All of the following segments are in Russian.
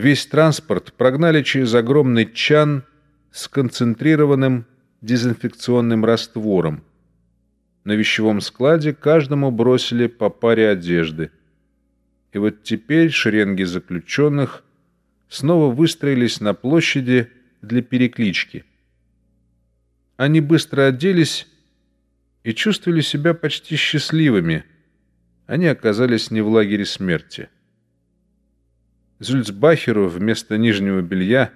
Весь транспорт прогнали через огромный чан с концентрированным дезинфекционным раствором. На вещевом складе каждому бросили по паре одежды. И вот теперь шеренги заключенных снова выстроились на площади для переклички. Они быстро оделись и чувствовали себя почти счастливыми. Они оказались не в лагере смерти. Зюльцбахеру вместо нижнего белья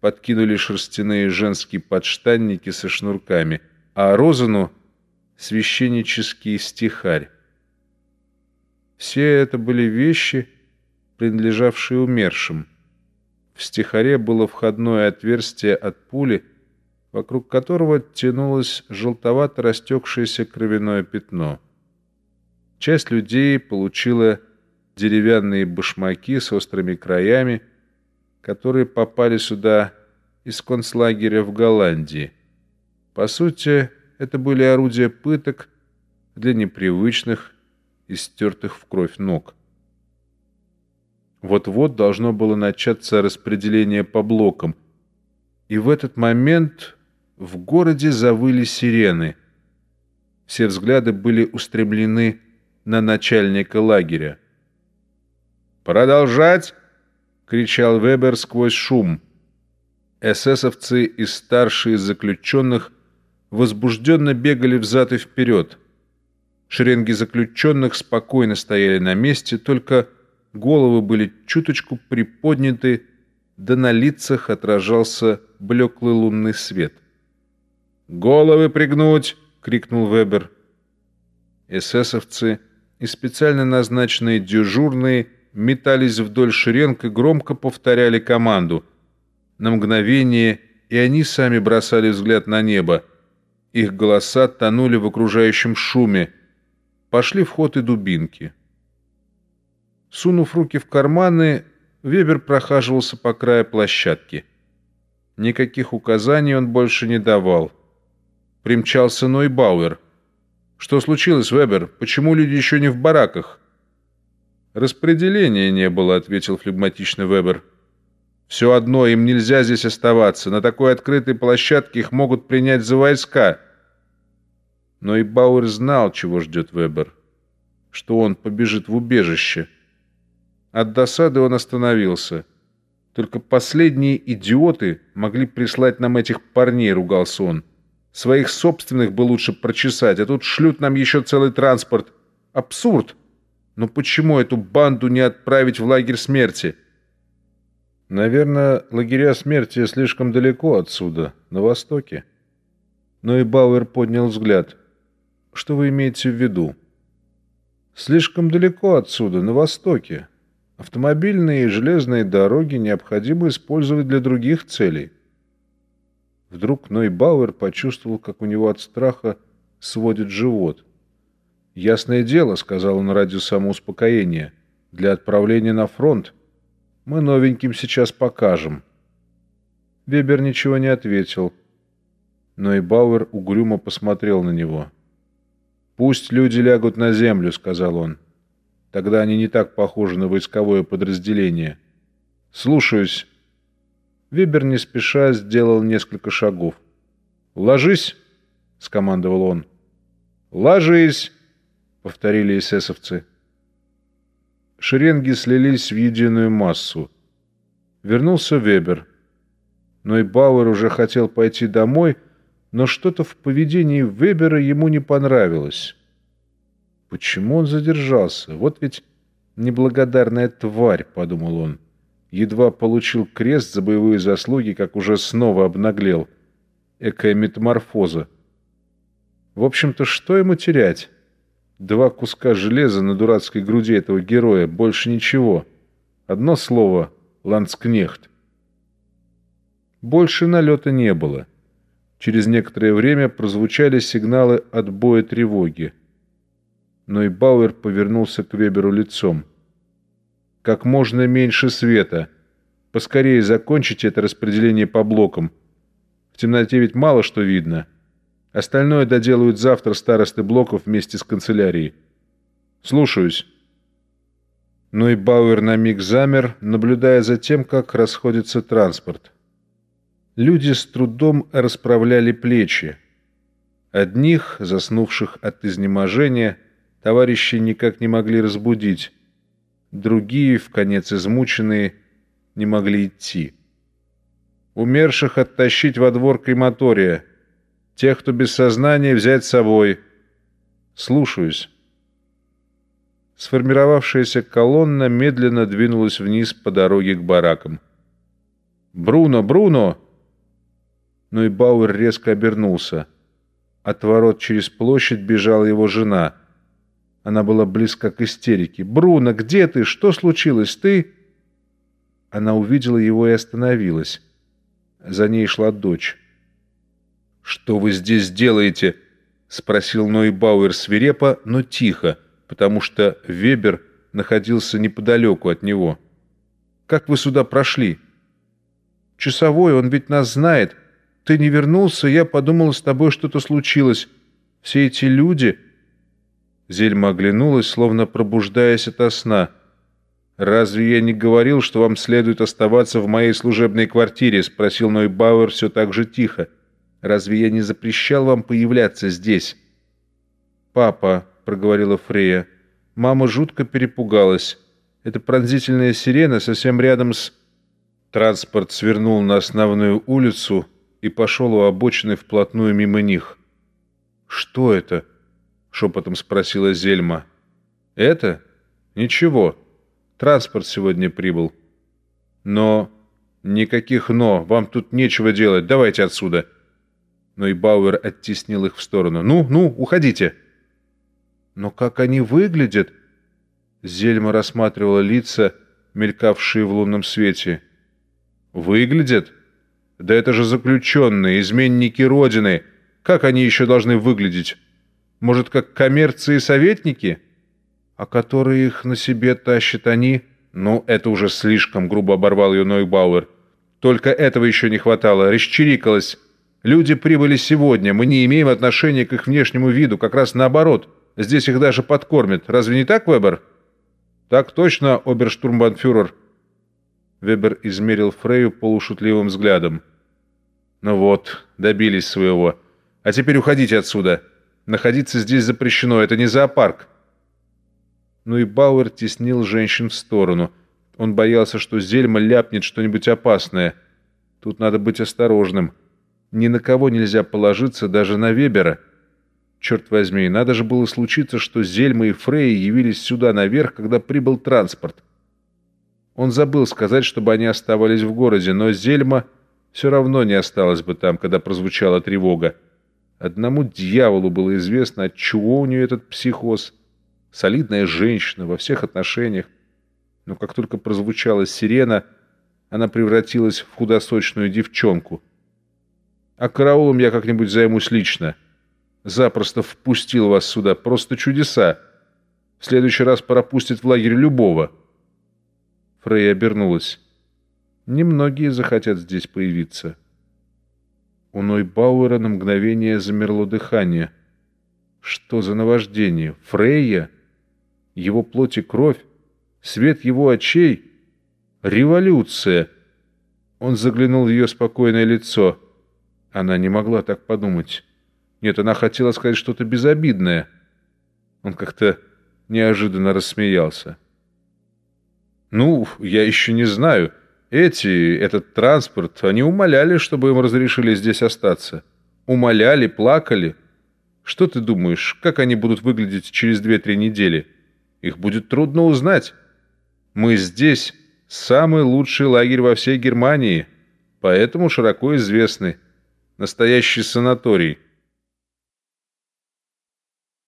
подкинули шерстяные женские подштанники со шнурками, а Розану — священнический стихарь. Все это были вещи, принадлежавшие умершим. В стихаре было входное отверстие от пули, вокруг которого тянулось желтовато растекшееся кровяное пятно. Часть людей получила деревянные башмаки с острыми краями, которые попали сюда из концлагеря в Голландии. По сути, это были орудия пыток для непривычных и стертых в кровь ног. Вот-вот должно было начаться распределение по блокам, и в этот момент в городе завыли сирены. Все взгляды были устремлены на начальника лагеря. «Продолжать!» — кричал Вебер сквозь шум. Эсэсовцы и старшие заключенных возбужденно бегали взад и вперед. Шеренги заключенных спокойно стояли на месте, только головы были чуточку приподняты, да на лицах отражался блеклый лунный свет. «Головы пригнуть!» — крикнул Вебер. Эсэсовцы и специально назначенные дежурные — метались вдоль шеренг и громко повторяли команду. На мгновение и они сами бросали взгляд на небо. Их голоса тонули в окружающем шуме. Пошли в ход и дубинки. Сунув руки в карманы, Вебер прохаживался по краю площадки. Никаких указаний он больше не давал. Примчался Нойбауэр. «Что случилось, Вебер? Почему люди еще не в бараках?» «Распределения не было», — ответил флегматично Вебер. «Все одно, им нельзя здесь оставаться. На такой открытой площадке их могут принять за войска». Но и Бауэр знал, чего ждет Вебер. Что он побежит в убежище. От досады он остановился. «Только последние идиоты могли прислать нам этих парней», — ругался он. «Своих собственных бы лучше прочесать, а тут шлют нам еще целый транспорт. Абсурд!» Но почему эту банду не отправить в лагерь смерти? Наверное, лагеря смерти слишком далеко отсюда, на востоке. Но и Бауэр поднял взгляд. Что вы имеете в виду? Слишком далеко отсюда, на востоке. Автомобильные и железные дороги необходимо использовать для других целей. Вдруг Ной Бауэр почувствовал, как у него от страха сводит живот – «Ясное дело», — сказал он ради самоуспокоения, — «для отправления на фронт. Мы новеньким сейчас покажем». Вебер ничего не ответил, но и Бауэр угрюмо посмотрел на него. «Пусть люди лягут на землю», — сказал он. «Тогда они не так похожи на войсковое подразделение». «Слушаюсь». Вебер не спеша сделал несколько шагов. «Ложись!» — скомандовал он. «Ложись!» — повторили эсэсовцы. Шеренги слились в единую массу. Вернулся Вебер. Но и Бауэр уже хотел пойти домой, но что-то в поведении Вебера ему не понравилось. Почему он задержался? Вот ведь неблагодарная тварь, — подумал он. Едва получил крест за боевые заслуги, как уже снова обнаглел. Экая метаморфоза. В общем-то, что ему терять? Два куска железа на дурацкой груди этого героя, больше ничего. Одно слово — ланскнехт. Больше налета не было. Через некоторое время прозвучали сигналы отбоя тревоги. Но и Бауэр повернулся к Веберу лицом. «Как можно меньше света. Поскорее закончите это распределение по блокам. В темноте ведь мало что видно». Остальное доделают завтра старосты блоков вместе с канцелярией. Слушаюсь. Но и Бауэр на миг замер, наблюдая за тем, как расходится транспорт. Люди с трудом расправляли плечи. Одних, заснувших от изнеможения, товарищи никак не могли разбудить. Другие, в конец измученные, не могли идти. Умерших оттащить во двор крематория. Тех, кто без сознания, взять с собой. Слушаюсь. Сформировавшаяся колонна медленно двинулась вниз по дороге к баракам. «Бруно! Бруно!» Но и Бауэр резко обернулся. От ворот через площадь бежала его жена. Она была близка к истерике. «Бруно, где ты? Что случилось? Ты...» Она увидела его и остановилась. За ней шла дочь. «Что вы здесь делаете?» — спросил Ной Бауэр свирепо, но тихо, потому что Вебер находился неподалеку от него. «Как вы сюда прошли?» «Часовой, он ведь нас знает. Ты не вернулся, я подумал, с тобой что-то случилось. Все эти люди...» Зельма оглянулась, словно пробуждаясь ото сна. «Разве я не говорил, что вам следует оставаться в моей служебной квартире?» — спросил Нойбауэр все так же тихо. «Разве я не запрещал вам появляться здесь?» «Папа», — проговорила Фрея, — «мама жутко перепугалась. Эта пронзительная сирена совсем рядом с...» Транспорт свернул на основную улицу, и пошел у обочины вплотную мимо них. «Что это?» — шепотом спросила Зельма. «Это? Ничего. Транспорт сегодня прибыл. Но... Никаких «но». Вам тут нечего делать. Давайте отсюда». Но и Бауэр оттеснил их в сторону. «Ну, ну, уходите!» «Но как они выглядят?» Зельма рассматривала лица, мелькавшие в лунном свете. «Выглядят?» Да это же заключенные, изменники Родины. Как они еще должны выглядеть? Может, как коммерции советники? А которые их на себе тащат они? Ну, это уже слишком, грубо оборвал ее Нойбауэр. Только этого еще не хватало. Расчирикалось. Люди прибыли сегодня. Мы не имеем отношения к их внешнему виду. Как раз наоборот. Здесь их даже подкормят. Разве не так, Вебер? Так точно, оберштурмбанфюрер. Вебер измерил Фрею полушутливым взглядом. Ну вот, добились своего. А теперь уходите отсюда. Находиться здесь запрещено, это не зоопарк. Ну и Бауэр теснил женщин в сторону. Он боялся, что Зельма ляпнет что-нибудь опасное. Тут надо быть осторожным. Ни на кого нельзя положиться, даже на Вебера. Черт возьми, надо же было случиться, что Зельма и Фрей явились сюда наверх, когда прибыл транспорт. Он забыл сказать, чтобы они оставались в городе, но Зельма все равно не осталось бы там, когда прозвучала тревога. Одному дьяволу было известно, от чего у нее этот психоз. Солидная женщина во всех отношениях. Но как только прозвучала сирена, она превратилась в худосочную девчонку. А караулом я как-нибудь займусь лично. Запросто впустил вас сюда. Просто чудеса. В следующий раз пропустит в лагерь любого. Фрей обернулась. Немногие захотят здесь появиться. У Нойбауэра на мгновение замерло дыхание. Что за наваждение? Фрейя? Его плоть и кровь? Свет его очей? Революция! Он заглянул в ее спокойное лицо. Она не могла так подумать. Нет, она хотела сказать что-то безобидное. Он как-то неожиданно рассмеялся. «Ну, я еще не знаю». Эти, этот транспорт, они умоляли, чтобы им разрешили здесь остаться. Умоляли, плакали. Что ты думаешь, как они будут выглядеть через две-три недели? Их будет трудно узнать. Мы здесь самый лучший лагерь во всей Германии, поэтому широко известный. Настоящий санаторий –